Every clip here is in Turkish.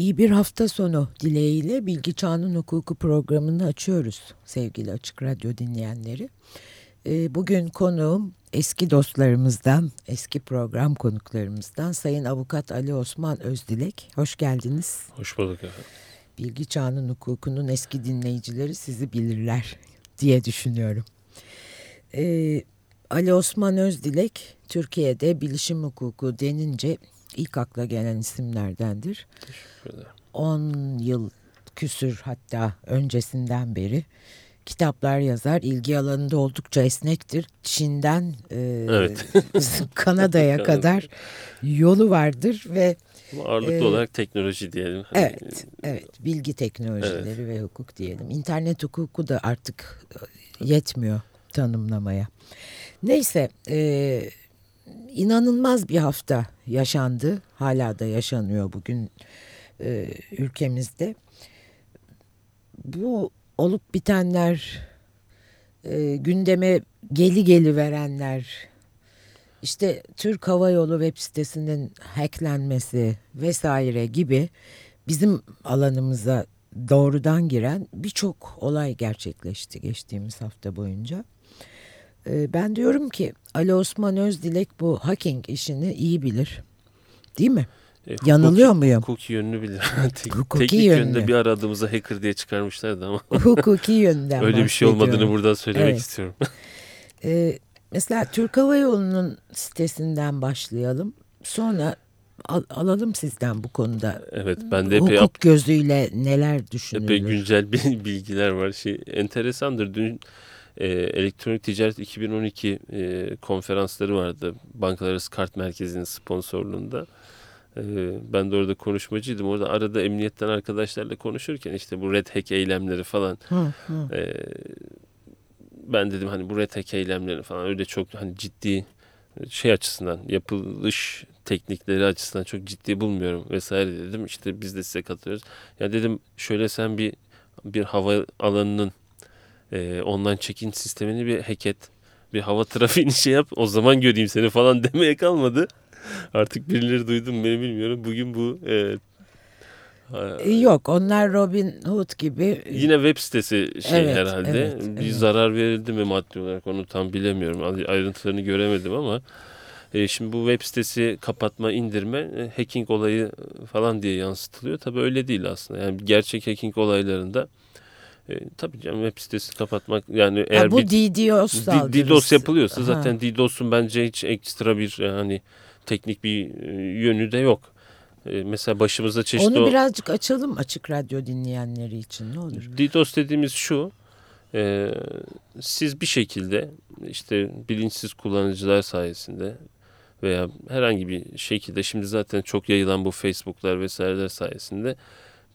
İyi bir hafta sonu dileğiyle Bilgi Çağının Hukuku programını açıyoruz sevgili Açık Radyo dinleyenleri. Ee, bugün konuğum eski dostlarımızdan, eski program konuklarımızdan Sayın Avukat Ali Osman Özdilek. Hoş geldiniz. Hoş bulduk efendim. Bilgi Çağının Hukuku'nun eski dinleyicileri sizi bilirler diye düşünüyorum. Ee, Ali Osman Özdilek Türkiye'de bilişim hukuku denince ilk akla gelen isimlerdendir. 10 yıl küsür hatta öncesinden beri kitaplar yazar. İlgi alanında oldukça esnektir. Çin'den e, evet. Kanada'ya kadar yolu vardır ve Ama ağırlıklı e, olarak teknoloji diyelim. Evet, evet. Bilgi teknolojileri evet. ve hukuk diyelim. İnternet hukuku da artık e, yetmiyor tanımlamaya. Neyse, e, inanılmaz bir hafta yaşandı. Hala da yaşanıyor bugün e, ülkemizde. Bu olup bitenler, e, gündeme geli geli verenler, işte Türk Hava Yolu web sitesinin hacklenmesi vesaire gibi bizim alanımıza doğrudan giren birçok olay gerçekleşti geçtiğimiz hafta boyunca. Ee, ben diyorum ki Ali Osman Özdilek bu hacking işini iyi bilir. Değil mi? E, Yanılıyor hukuki, muyum? Hukuki yönünü bilir. Tek, hukuki teknik yönlü. yönde bir aradığımızda hacker diye çıkarmışlardı ama. hukuki yönden Öyle bir şey olmadığını buradan söylemek evet. istiyorum. ee, mesela Türk Hava Yolu'nun sitesinden başlayalım. Sonra al, alalım sizden bu konuda. Evet ben de epey... Hukuk gözüyle neler düşünülür? Epey güncel bilgiler var. Şey, enteresandır. Dün e, elektronik ticaret 2012 e, konferansları vardı. Bankalar Arası Kart Merkezi'nin sponsorluğunda. E, ben de orada konuşmacıydım. Orada arada emniyetten arkadaşlarla konuşurken işte bu red hack eylemleri falan. Hı, hı. E, ben dedim hani bu red hack eylemleri falan öyle çok hani ciddi şey açısından yapılış teknikleri açısından çok ciddi bulmuyorum vesaire dedim. İşte biz de size katılıyoruz. Ya dedim şöyle sen bir bir hava alanının e, online check-in sistemini bir hack et. Bir hava trafiğini şey yap o zaman göreyim seni falan demeye kalmadı. Artık birileri duydum beni bilmiyorum. Bugün bu e, e, Yok onlar Robin Hood gibi. Yine web sitesi şey evet, herhalde. Evet, bir evet. zarar verildi mi maddi olarak onu tam bilemiyorum. Ayrıntılarını göremedim ama. E, şimdi bu web sitesi kapatma, indirme e, hacking olayı falan diye yansıtılıyor. Tabii öyle değil aslında. Yani gerçek hacking olaylarında e, tabii canım web sitesi kapatmak yani eğer ha, bu bir DDoS saldırısı. DDoS yapılıyorsa zaten ha. DDoS'un bence hiç ekstra bir hani teknik bir e, yönü de yok. E, mesela başımızda çeşitli... Onu birazcık açalım açık radyo dinleyenleri için ne olur. DDoS dediğimiz şu. E, siz bir şekilde işte bilinçsiz kullanıcılar sayesinde veya herhangi bir şekilde şimdi zaten çok yayılan bu Facebook'lar vesaireler sayesinde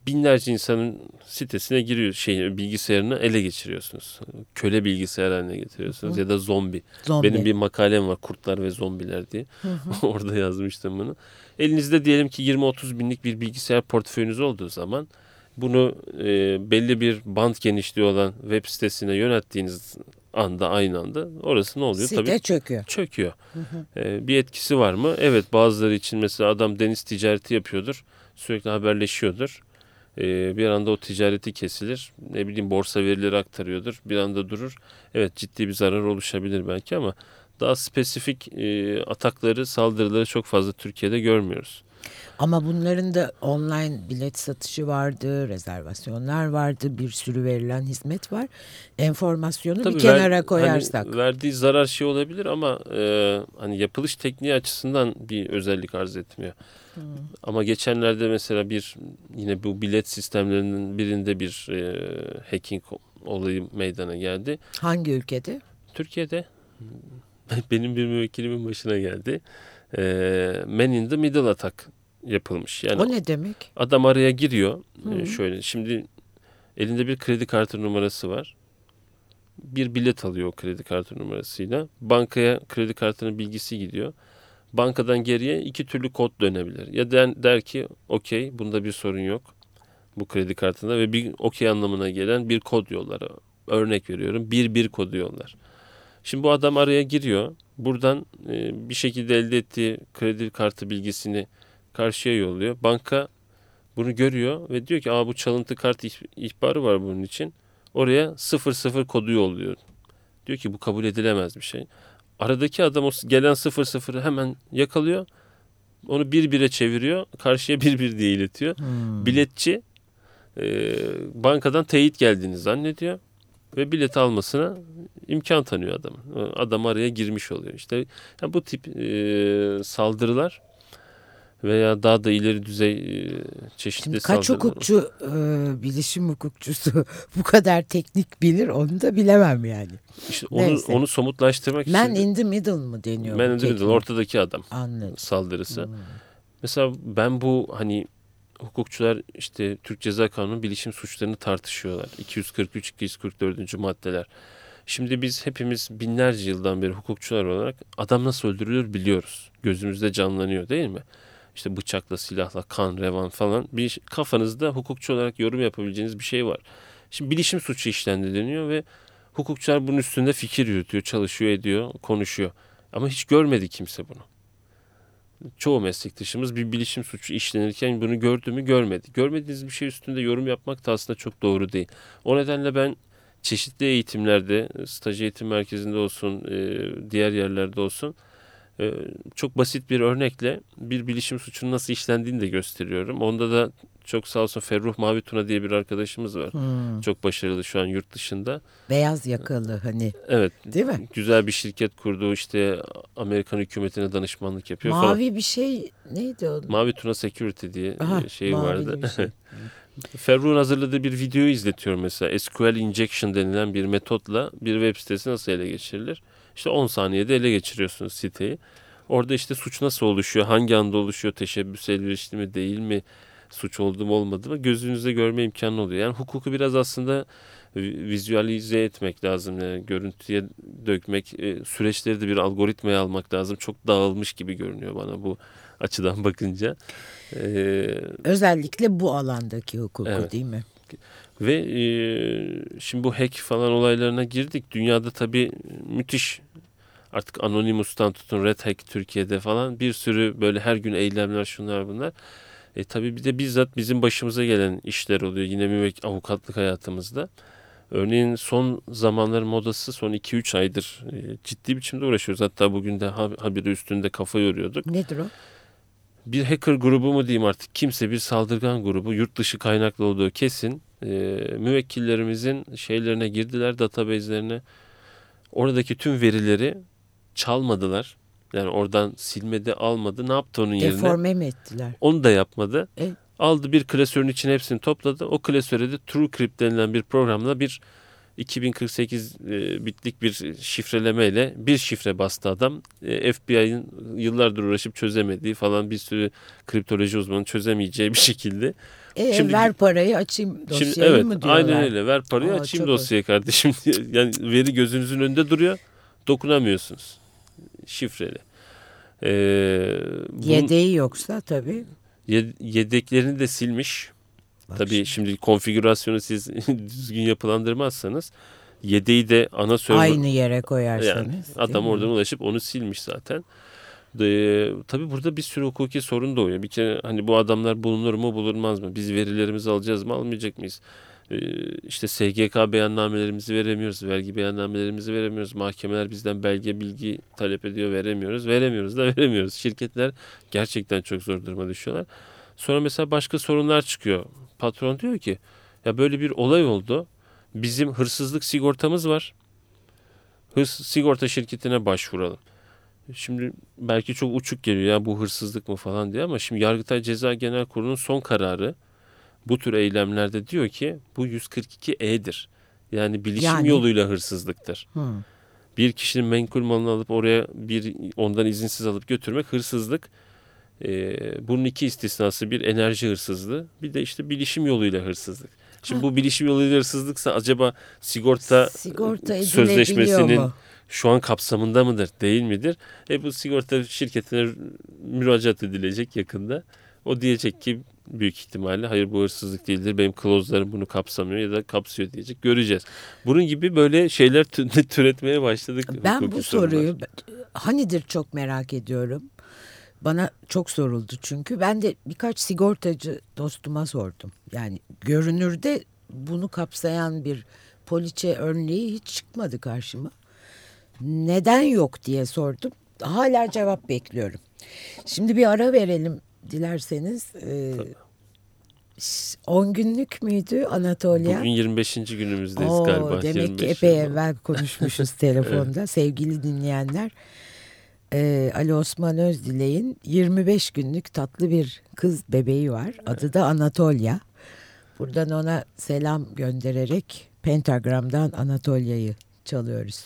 binlerce insanın sitesine giriyor şey bilgisayarını ele geçiriyorsunuz. Köle bilgisayar haline getiriyorsunuz Hı. ya da zombi. zombi. Benim bir makalem var Kurtlar ve Zombiler diye. Orada yazmıştım bunu. Elinizde diyelim ki 20-30 binlik bir bilgisayar portföyünüz olduğu zaman bunu e, belli bir band genişliği olan web sitesine yönettiğiniz anda aynı anda orası ne oluyor? Site Tabii, çöküyor. Çöküyor. Hı hı. E, bir etkisi var mı? Evet bazıları için mesela adam deniz ticareti yapıyordur. Sürekli haberleşiyordur e, bir anda o ticareti kesilir. Ne bileyim borsa verileri aktarıyordur. Bir anda durur. Evet ciddi bir zarar oluşabilir belki ama daha spesifik e, atakları, saldırıları çok fazla Türkiye'de görmüyoruz. Ama bunların da online bilet satışı vardı, rezervasyonlar vardı, bir sürü verilen hizmet var. Enformasyonu Tabii bir kenara ver, hani koyarsak. Hani verdiği zarar şey olabilir ama e, hani yapılış tekniği açısından bir özellik arz etmiyor. Hmm. Ama geçenlerde mesela bir yine bu bilet sistemlerinin birinde bir e, hacking olayı meydana geldi. Hangi ülkede? Türkiye'de. Benim bir müvekkilimin başına geldi. E, Man in the Middle atak yapılmış. Yani o ne demek? Adam araya giriyor. E, şöyle şimdi elinde bir kredi kartı numarası var. Bir bilet alıyor o kredi kartı numarasıyla. Bankaya kredi kartının bilgisi gidiyor bankadan geriye iki türlü kod dönebilir. Ya der, der ki okey bunda bir sorun yok bu kredi kartında ve bir okey anlamına gelen bir kod yollar. Örnek veriyorum bir bir kodu yollar. Şimdi bu adam araya giriyor. Buradan e, bir şekilde elde ettiği kredi kartı bilgisini karşıya yolluyor. Banka bunu görüyor ve diyor ki Aa, bu çalıntı kart ihbarı var bunun için. Oraya 00 kodu yolluyor. Diyor ki bu kabul edilemez bir şey. Aradaki adam o gelen 00'ı hemen yakalıyor. Onu bir bire çeviriyor. Karşıya bir bir diye iletiyor. Hmm. Biletçi e, bankadan teyit geldiğini zannediyor. Ve bilet almasına imkan tanıyor adamın. Adam araya girmiş oluyor. İşte yani bu tip e, saldırılar veya daha da ileri düzey e, çeşitli Şimdi kaç hukukçu e, bilişim hukukçusu bu kadar teknik bilir onu da bilemem yani. İşte onu, Neyse. onu somutlaştırmak Man için. Man in the middle mı deniyor? Man in the middle ortadaki adam Anladım. saldırısı. Hmm. Mesela ben bu hani hukukçular işte Türk Ceza Kanunu bilişim suçlarını tartışıyorlar. 243-244. maddeler. Şimdi biz hepimiz binlerce yıldan beri hukukçular olarak adam nasıl öldürülür biliyoruz. Gözümüzde canlanıyor değil mi? İşte bıçakla, silahla, kan, revan falan bir kafanızda hukukçu olarak yorum yapabileceğiniz bir şey var. Şimdi bilişim suçu işlendi deniyor ve hukukçular bunun üstünde fikir yürütüyor, çalışıyor, ediyor, konuşuyor. Ama hiç görmedi kimse bunu. Çoğu meslektaşımız bir bilişim suçu işlenirken bunu gördü mü görmedi. Görmediğiniz bir şey üstünde yorum yapmak da aslında çok doğru değil. O nedenle ben çeşitli eğitimlerde, staj eğitim merkezinde olsun, diğer yerlerde olsun çok basit bir örnekle bir bilişim suçunun nasıl işlendiğini de gösteriyorum. Onda da çok sağ olsun Ferruh Mavi Tuna diye bir arkadaşımız var. Hmm. Çok başarılı şu an yurt dışında. Beyaz yakalı hani. Evet. Değil mi? Güzel bir şirket kurdu işte Amerikan hükümetine danışmanlık yapıyor Mavi falan. bir şey neydi o? Mavi Tuna Security diye Aha, şey vardı. Şey. Ferruh'un hazırladığı bir videoyu izletiyorum mesela. SQL injection denilen bir metotla bir web sitesi nasıl ele geçirilir? İşte 10 saniyede ele geçiriyorsunuz siteyi. Orada işte suç nasıl oluşuyor, hangi anda oluşuyor, teşebbüs elverişli mi değil mi, suç oldu mu olmadı mı gözünüzde görme imkanı oluyor. Yani hukuku biraz aslında vizualize etmek lazım. Yani görüntüye dökmek, e, süreçleri de bir algoritmaya almak lazım. Çok dağılmış gibi görünüyor bana bu açıdan bakınca. Ee, Özellikle bu alandaki hukuku evet. değil mi? Ve e, şimdi bu hack falan olaylarına girdik. Dünyada tabii müthiş artık Anonymous'tan tutun Red Hack Türkiye'de falan bir sürü böyle her gün eylemler şunlar bunlar. E tabii bir de bizzat bizim başımıza gelen işler oluyor yine müvek avukatlık hayatımızda. Örneğin son zamanların modası son 2-3 aydır e, ciddi biçimde uğraşıyoruz. Hatta bugün de haberi üstünde kafa yoruyorduk. Nedir o? Bir hacker grubu mu diyeyim artık kimse bir saldırgan grubu yurt dışı kaynaklı olduğu kesin e, müvekkillerimizin şeylerine girdiler database'lerine oradaki tüm verileri çalmadılar. Yani oradan silmedi, almadı. Ne yaptı onun yerine? Deforme mi ettiler? Onu da yapmadı. E? Aldı bir klasörün içine hepsini topladı. O klasöre de TrueCrypt denilen bir programla bir 2048 e, bitlik bir şifrelemeyle bir şifre bastı adam. E, FBI'nin yıllardır uğraşıp çözemediği falan bir sürü kriptoloji uzmanı çözemeyeceği bir şekilde. E, şimdi, ver parayı açayım dosyayı şimdi, evet, mı diyorlar? Aynen öyle ver parayı Aa, açayım dosyayı kardeşim. yani veri gözünüzün önünde duruyor dokunamıyorsunuz şifreli. Ee, bunun, Yedeği yoksa tabii. Yedeklerini de silmiş. Bak tabii şimdi. şimdi konfigürasyonu siz düzgün yapılandırmazsanız yedeği de ana server aynı yere koyarsanız. Yani adam oradan ulaşıp onu silmiş zaten. E, tabii burada bir sürü hukuki sorun doğuyor. Bir kere hani bu adamlar bulunur mu bulunmaz mı? Biz verilerimizi alacağız mı almayacak mıyız? E, işte SGK beyannamelerimizi veremiyoruz. Vergi beyannamelerimizi veremiyoruz. Mahkemeler bizden belge bilgi talep ediyor veremiyoruz. Veremiyoruz da veremiyoruz. Şirketler gerçekten çok zor duruma düşüyorlar. Sonra mesela başka sorunlar çıkıyor. Patron diyor ki ya böyle bir olay oldu. Bizim hırsızlık sigortamız var. Hırs sigorta şirketine başvuralım. Şimdi belki çok uçuk geliyor ya bu hırsızlık mı falan diye ama şimdi Yargıtay Ceza Genel Kurulu'nun son kararı bu tür eylemlerde diyor ki bu 142E'dir. Yani bilişim yani, yoluyla hırsızlıktır. Hmm. Bir kişinin menkul malını alıp oraya bir ondan izinsiz alıp götürmek hırsızlık. Ee, bunun iki istisnası bir enerji hırsızlığı bir de işte bilişim yoluyla hırsızlık. Şimdi bu bilişim yoluyla hırsızlıksa acaba sigorta, sigorta sözleşmesinin mu? şu an kapsamında mıdır değil midir? E bu sigorta şirketine müracaat edilecek yakında. O diyecek ki büyük ihtimalle hayır bu hırsızlık değildir. Benim klozlarım bunu kapsamıyor ya da kapsıyor diyecek. Göreceğiz. Bunun gibi böyle şeyler türetmeye başladık. Ben bu soruyu hanidir çok merak ediyorum. Bana çok soruldu çünkü ben de birkaç sigortacı dostuma sordum. Yani görünürde bunu kapsayan bir poliçe örneği hiç çıkmadı karşıma. Neden yok diye sordum. Hala cevap bekliyorum. Şimdi bir ara verelim dilerseniz. Ee, 10 günlük müydü Anatolia? Bugün 25. günümüzdeyiz Oo, galiba. Demek 25 ki epey evvel konuşmuşuz telefonda. evet. Sevgili dinleyenler e, Ali Osman Özdilek'in 25 günlük tatlı bir kız bebeği var. Adı da Anatolia. Buradan ona selam göndererek Pentagram'dan Anatolia'yı çalıyoruz.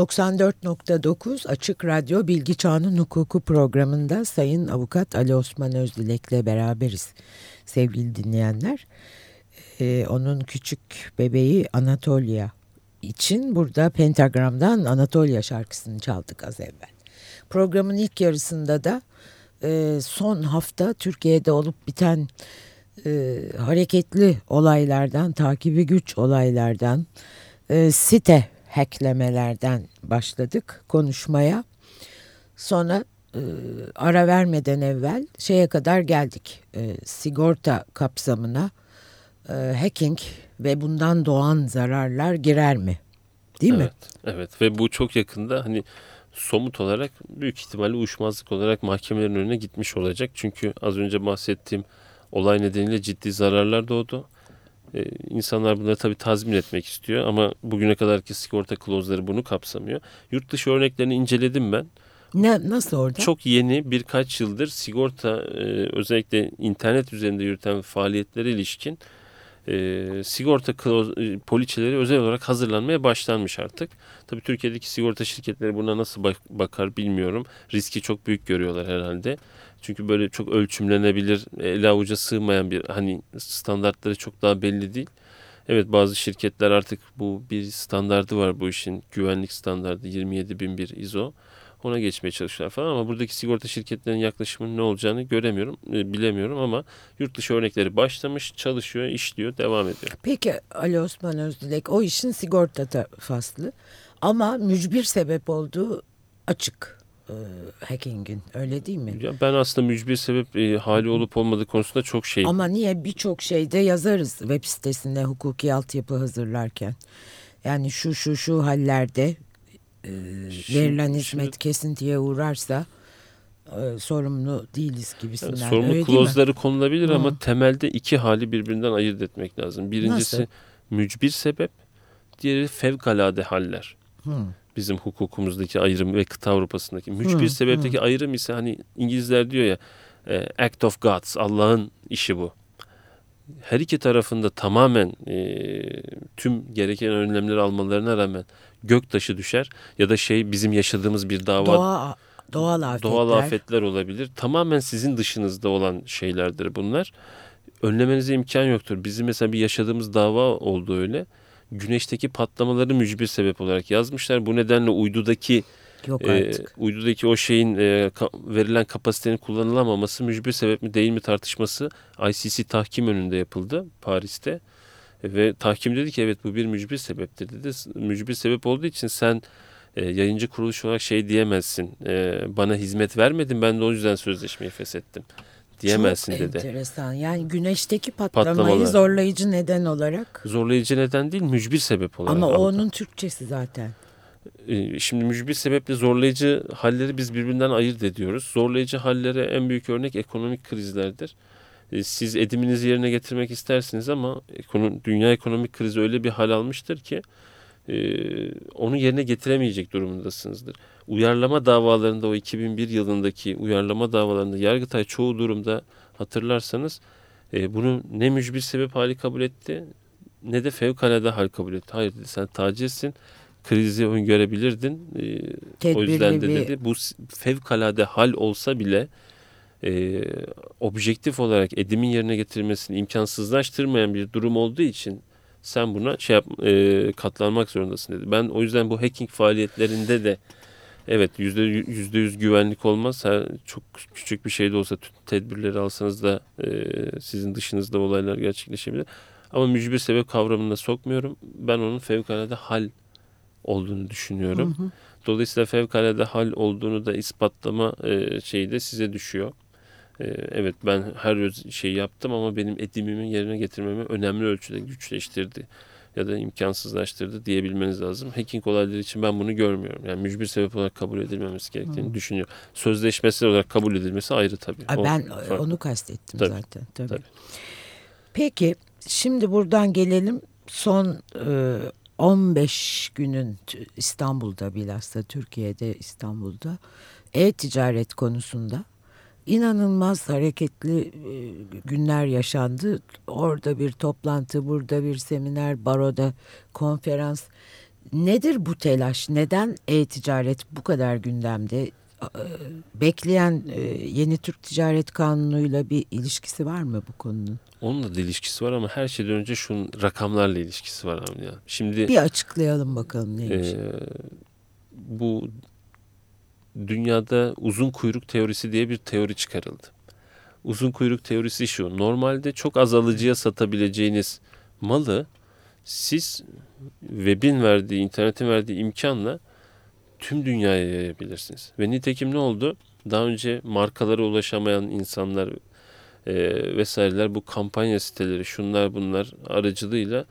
...94.9 Açık Radyo Bilgi Çağının Hukuku programında Sayın Avukat Ali Osman Özdilek'le beraberiz sevgili dinleyenler. Ee, onun küçük bebeği Anatolia için burada Pentagram'dan Anatolia şarkısını çaldık az evvel. Programın ilk yarısında da e, son hafta Türkiye'de olup biten e, hareketli olaylardan, takibi güç olaylardan, e, site hacklemelerden başladık konuşmaya. Sonra e, ara vermeden evvel şeye kadar geldik. E, sigorta kapsamına e, hacking ve bundan doğan zararlar girer mi? Değil evet, mi? Evet ve bu çok yakında hani somut olarak büyük ihtimalle uyuşmazlık olarak mahkemelerin önüne gitmiş olacak. Çünkü az önce bahsettiğim olay nedeniyle ciddi zararlar doğdu. Ee, insanlar bunları tabii tazmin etmek istiyor ama bugüne kadarki sigorta klozları bunu kapsamıyor. Yurt dışı örneklerini inceledim ben. Ne nasıl orada? Çok yeni birkaç yıldır sigorta e, özellikle internet üzerinde yürüten faaliyetlere ilişkin e, sigorta kılavuz- e, poliçeleri özel olarak hazırlanmaya başlanmış artık. Tabii Türkiye'deki sigorta şirketleri buna nasıl bak- bakar bilmiyorum. Riski çok büyük görüyorlar herhalde. Çünkü böyle çok ölçümlenebilir, ele avuca sığmayan bir hani standartları çok daha belli değil. Evet bazı şirketler artık bu bir standardı var bu işin güvenlik standardı 27001 ISO. Ona geçmeye çalışıyorlar falan ama buradaki sigorta şirketlerinin yaklaşımının ne olacağını göremiyorum, e, bilemiyorum ama yurt dışı örnekleri başlamış, çalışıyor, işliyor, devam ediyor. Peki Ali Osman Özdilek o işin sigorta ta- faslı ama mücbir sebep olduğu açık e, hacking'in öyle değil mi? Ya ben aslında mücbir sebep e, hali olup olmadığı konusunda çok şey. Ama niye birçok şeyde yazarız web sitesinde hukuki altyapı hazırlarken. Yani şu şu şu hallerde e, Şimdi- verilen hizmet şimdi- kesintiye uğrarsa e, sorumlu değiliz gibisinden. Yani Öyle sorumlu mi? klozları konulabilir Hı. ama temelde iki hali birbirinden ayırt etmek lazım. Birincisi Nasıl? mücbir sebep, diğeri fevkalade haller. Hı. Bizim hukukumuzdaki ayrım ve kıta Avrupa'sındaki. Mücbir Hı, sebepteki ayrım ise hani İngilizler diyor ya e, act of gods, Allah'ın işi bu. Her iki tarafında tamamen e, tüm gereken önlemleri almalarına rağmen göktaşı düşer ya da şey bizim yaşadığımız bir dava Doğa, doğal afetler. doğal afetler olabilir. Tamamen sizin dışınızda olan şeylerdir bunlar. Önlemenize imkan yoktur. Bizim mesela bir yaşadığımız dava oldu öyle. Güneşteki patlamaları mücbir sebep olarak yazmışlar. Bu nedenle uydudaki Yok e, uydudaki o şeyin e, ka- verilen kapasitenin kullanılamaması mücbir sebep mi değil mi tartışması ICC tahkim önünde yapıldı Paris'te. E, Ve tahkim dedi ki evet bu bir mücbir sebeptir dedi. Mücbir sebep olduğu için sen e, yayıncı kuruluş olarak şey diyemezsin. E, bana hizmet vermedin ben de o yüzden sözleşmeyi feshettim. Diyemezsin Çok dedi. enteresan. Yani güneşteki patlamayı Patlamalar. zorlayıcı neden olarak. Zorlayıcı neden değil mücbir sebep olarak. Ama o onun Türkçesi zaten. E, Şimdi mücbir sebeple zorlayıcı halleri biz birbirinden ayırt ediyoruz. Zorlayıcı hallere en büyük örnek ekonomik krizlerdir. E, Siz ediminizi yerine getirmek istersiniz ama dünya ekonomik krizi öyle bir hal almıştır ki onu yerine getiremeyecek durumundasınızdır. Uyarlama davalarında o 2001 yılındaki uyarlama davalarında Yargıtay çoğu durumda hatırlarsanız e, bunu ne mücbir sebep hali kabul etti ne de fevkalade hal kabul etti. Hayır dedi sen tacizsin krizi öngörebilirdin. E, o yüzden de bir- dedi bu fevkalade hal olsa bile e, objektif olarak edimin yerine getirilmesini imkansızlaştırmayan bir durum olduğu için sen buna şey yap, e, katlanmak zorundasın dedi. Ben o yüzden bu hacking faaliyetlerinde de evet yüzde yüzde yüz güvenlik olmaz. Her, çok küçük bir şey de olsa tedbirleri alsanız da e, sizin dışınızda olaylar gerçekleşebilir. Ama mücbir sebep kavramına sokmuyorum. Ben onun fevkalade hal olduğunu düşünüyorum. Hı hı. Dolayısıyla fevkalade hal olduğunu da ispatlama e, şeyi de size düşüyor. E, evet ben her şeyi yaptım ama benim edimimi yerine getirmemi önemli ölçüde güçleştirdi ya da imkansızlaştırdı diyebilmeniz lazım. Hacking olayları için ben bunu görmüyorum. Yani mücbir sebep olarak kabul edilmemesi gerektiğini Hı. düşünüyorum. Sözleşmesel olarak kabul edilmesi ayrı tabii. O ben farklı. onu kastettim Tabii, zaten. Tabii. tabii. Peki şimdi buradan gelelim son e, 15 günün İstanbul'da bilhassa Türkiye'de İstanbul'da e-ticaret konusunda inanılmaz hareketli e, günler yaşandı. Orada bir toplantı, burada bir seminer, baroda konferans. Nedir bu telaş? Neden e-ticaret bu kadar gündemde? E, Bekleyen e, yeni Türk Ticaret Kanunu'yla bir ilişkisi var mı bu konunun? Onunla da ilişkisi var ama her şeyden önce şunun rakamlarla ilişkisi var. Abi ya. Şimdi Bir açıklayalım bakalım neymiş. Ee, bu dünyada uzun kuyruk teorisi diye bir teori çıkarıldı. Uzun kuyruk teorisi şu. Normalde çok az alıcıya satabileceğiniz malı siz webin verdiği, internetin verdiği imkanla tüm dünyaya yayabilirsiniz. Ve nitekim ne oldu? Daha önce markalara ulaşamayan insanlar e, vesaireler bu kampanya siteleri, şunlar bunlar aracılığıyla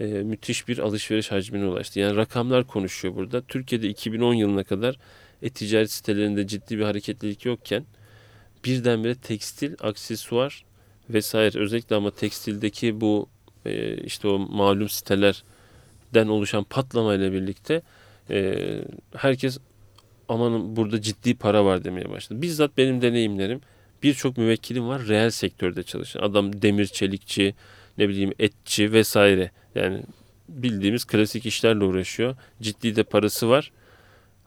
e, müthiş bir alışveriş hacmine ulaştı. Yani rakamlar konuşuyor burada. Türkiye'de 2010 yılına kadar e-ticaret sitelerinde ciddi bir hareketlilik yokken birdenbire tekstil, aksesuar vesaire özellikle ama tekstildeki bu e, işte o malum sitelerden oluşan patlamayla birlikte e, herkes aman burada ciddi para var demeye başladı. Bizzat benim deneyimlerim birçok müvekkilim var reel sektörde çalışan. Adam demir çelikçi, ne bileyim etçi vesaire. Yani bildiğimiz klasik işlerle uğraşıyor. Ciddi de parası var.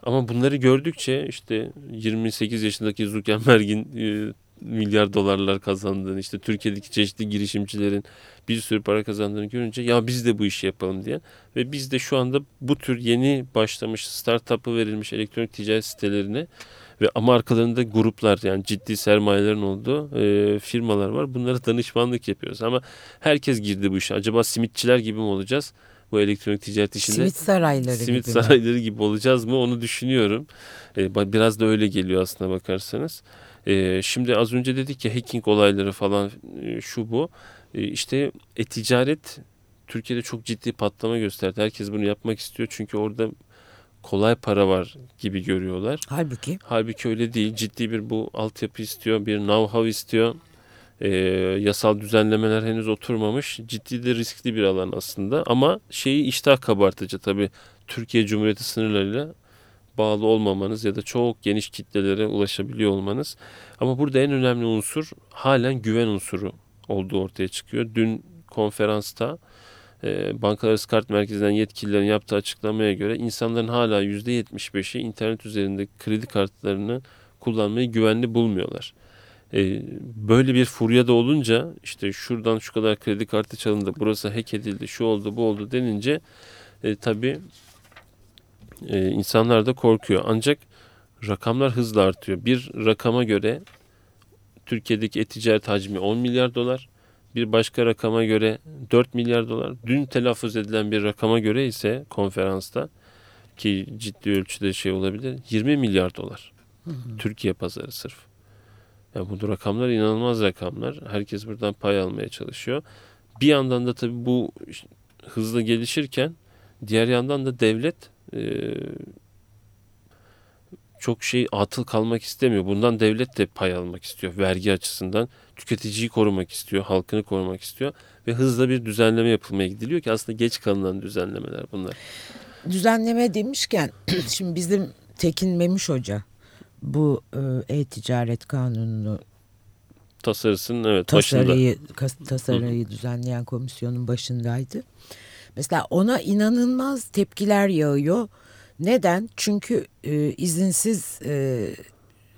Ama bunları gördükçe işte 28 yaşındaki Zuckerberg'in e, milyar dolarlar kazandığını, işte Türkiye'deki çeşitli girişimcilerin bir sürü para kazandığını görünce ya biz de bu işi yapalım diye ve biz de şu anda bu tür yeni başlamış startup'ı verilmiş elektronik ticaret sitelerine ve ama arkalarında gruplar yani ciddi sermayelerin olduğu e, firmalar var. Bunlara danışmanlık yapıyoruz ama herkes girdi bu işe. Acaba simitçiler gibi mi olacağız? Bu elektronik ticaret işinde simit sarayları simit gibi sarayları mi? gibi olacağız mı onu düşünüyorum. Ee, biraz da öyle geliyor aslına bakarsanız. Ee, şimdi az önce dedik ya hacking olayları falan e, şu bu. Ee, işte e-ticaret Türkiye'de çok ciddi patlama gösterdi. Herkes bunu yapmak istiyor çünkü orada kolay para var gibi görüyorlar. Halbuki? Halbuki öyle değil. Ciddi bir bu altyapı istiyor, bir know-how istiyor. Ee, yasal düzenlemeler henüz oturmamış. Ciddi de riskli bir alan aslında. Ama şeyi iştah kabartıcı tabii. Türkiye Cumhuriyeti sınırlarıyla bağlı olmamanız ya da çok geniş kitlelere ulaşabiliyor olmanız. Ama burada en önemli unsur halen güven unsuru olduğu ortaya çıkıyor. Dün konferansta e, Bankalar Kart Merkezi'nden yetkililerin yaptığı açıklamaya göre insanların hala %75'i internet üzerinde kredi kartlarını kullanmayı güvenli bulmuyorlar. E, böyle bir furyada olunca işte şuradan şu kadar kredi kartı çalındı, burası hack edildi, şu oldu, bu oldu denince e, tabii e, insanlar da korkuyor. Ancak rakamlar hızla artıyor. Bir rakama göre Türkiye'deki e-ticaret hacmi 10 milyar dolar. Bir başka rakama göre 4 milyar dolar. Dün telaffuz edilen bir rakama göre ise konferansta ki ciddi ölçüde şey olabilir 20 milyar dolar. Hı hı. Türkiye pazarı sırf. Yani bu rakamlar inanılmaz rakamlar. Herkes buradan pay almaya çalışıyor. Bir yandan da tabii bu hızla gelişirken diğer yandan da devlet e, çok şey atıl kalmak istemiyor. Bundan devlet de pay almak istiyor vergi açısından. Tüketiciyi korumak istiyor, halkını korumak istiyor ve hızla bir düzenleme yapılmaya gidiliyor ki aslında geç kalınan düzenlemeler bunlar. Düzenleme demişken şimdi bizim Tekin Memiş Hoca bu e, e-ticaret kanununu tasarısının evet tasarıyı, başında. tasarıyı düzenleyen komisyonun başındaydı. Mesela ona inanılmaz tepkiler yağıyor. Neden? Çünkü e, izinsiz e,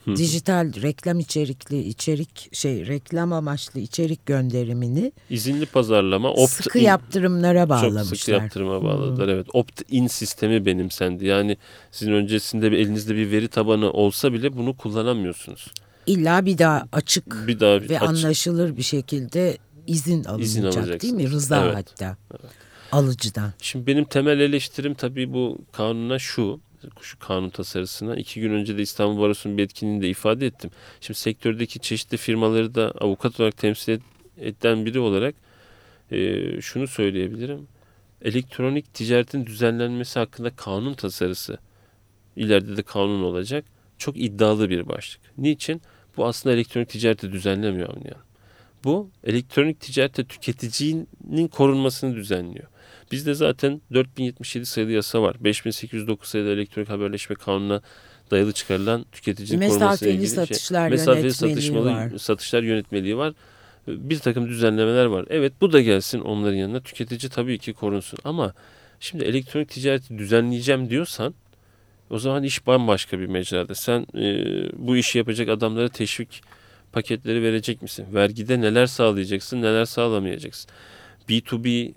dijital reklam içerikli içerik şey reklam amaçlı içerik gönderimini izinli pazarlama opt sıkı yaptırımlara bağlamışlar. Çok sıkı yaptırıma bağladılar. Hmm. Evet. Opt-in sistemi benimsendi. Yani sizin öncesinde bir elinizde bir veri tabanı olsa bile bunu kullanamıyorsunuz. İlla bir daha açık bir daha bir ve açık. anlaşılır bir şekilde izin alınacak izin değil mi? Rıza evet. hatta. Evet alıcıdan. Şimdi benim temel eleştirim tabii bu kanuna şu şu kanun tasarısına. iki gün önce de İstanbul Barosu'nun bir etkinliğinde ifade ettim. Şimdi sektördeki çeşitli firmaları da avukat olarak temsil eden biri olarak e, şunu söyleyebilirim. Elektronik ticaretin düzenlenmesi hakkında kanun tasarısı ileride de kanun olacak. Çok iddialı bir başlık. Niçin? Bu aslında elektronik ticareti düzenlemiyor anlayan. Bu elektronik ticarette tüketicinin korunmasını düzenliyor. Bizde zaten 4077 sayılı yasa var. 5809 sayılı elektronik haberleşme kanununa dayalı çıkarılan tüketicinin koruması ilgili şey. satışlar şey. Mesafeli satışmalı var. satışlar yönetmeliği var. Bir takım düzenlemeler var. Evet bu da gelsin onların yanına. Tüketici tabii ki korunsun. Ama şimdi elektronik ticareti düzenleyeceğim diyorsan o zaman iş bambaşka bir mecrada. Sen e, bu işi yapacak adamlara teşvik paketleri verecek misin? Vergide neler sağlayacaksın, neler sağlamayacaksın? B2B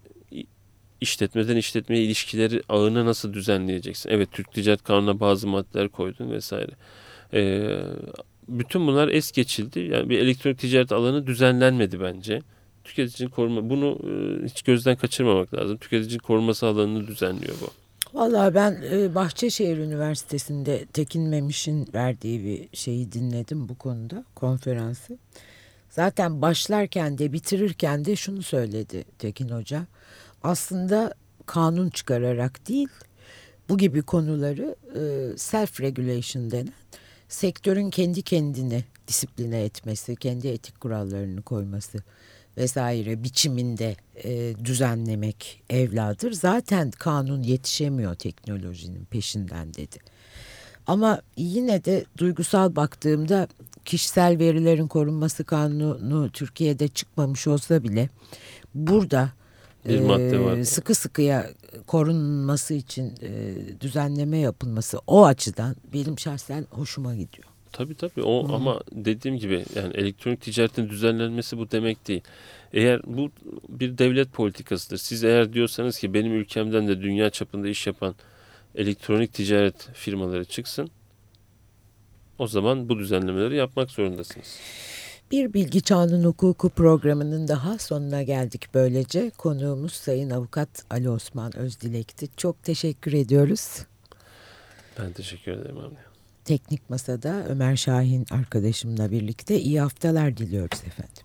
işletmeden işletmeye ilişkileri ağını nasıl düzenleyeceksin? Evet Türk Ticaret Kanunu'na bazı maddeler koydun vesaire. Ee, bütün bunlar es geçildi. Yani bir elektronik ticaret alanı düzenlenmedi bence. Tüketicinin koruma bunu e, hiç gözden kaçırmamak lazım. Tüketicinin koruması alanını düzenliyor bu. Vallahi ben e, Bahçeşehir Üniversitesi'nde Tekin Memiş'in verdiği bir şeyi dinledim bu konuda konferansı. Zaten başlarken de bitirirken de şunu söyledi Tekin Hoca aslında kanun çıkararak değil bu gibi konuları e, self regulation denen sektörün kendi kendini disipline etmesi, kendi etik kurallarını koyması vesaire biçiminde e, düzenlemek evladır. Zaten kanun yetişemiyor teknolojinin peşinden dedi. Ama yine de duygusal baktığımda kişisel verilerin korunması kanunu Türkiye'de çıkmamış olsa bile burada bir madde var. sıkı sıkıya korunması için e, düzenleme yapılması o açıdan benim şahsen hoşuma gidiyor. Tabii tabii o Hı. ama dediğim gibi yani elektronik ticaretin düzenlenmesi bu demek değil. Eğer bu bir devlet politikasıdır. Siz eğer diyorsanız ki benim ülkemden de dünya çapında iş yapan elektronik ticaret firmaları çıksın. O zaman bu düzenlemeleri yapmak zorundasınız. Bir Bilgi Çağının Hukuku programının daha sonuna geldik böylece. Konuğumuz Sayın Avukat Ali Osman Özdilek'ti. Çok teşekkür ediyoruz. Ben teşekkür ederim Avni. Teknik Masa'da Ömer Şahin arkadaşımla birlikte iyi haftalar diliyoruz efendim.